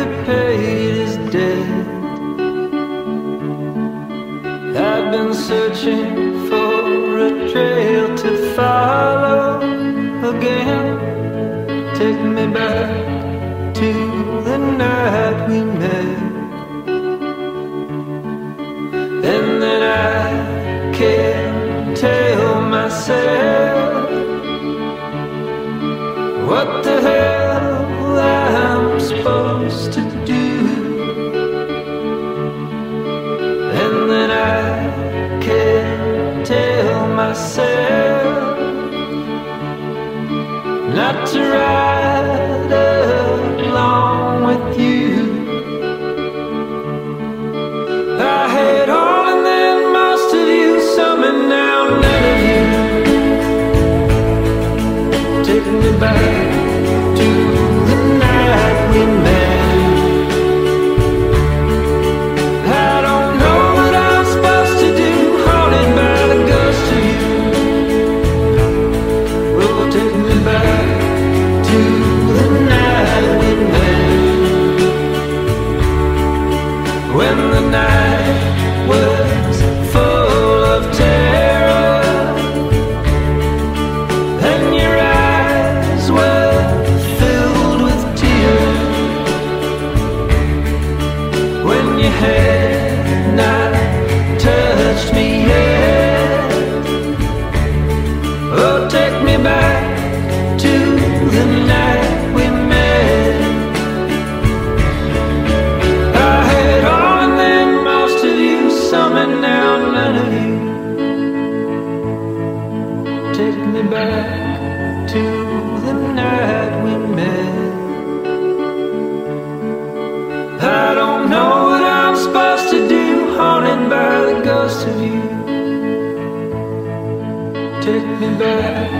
get paid is dead. I've been searching for a trail to follow again. Take me back to the night we met. And then I can't tell myself what the hell. Supposed to do. And then I can tell myself not to ride you had not touched me yet, oh, take me back to the night we met. I had most of you, some and now none of you. Take me back ghost of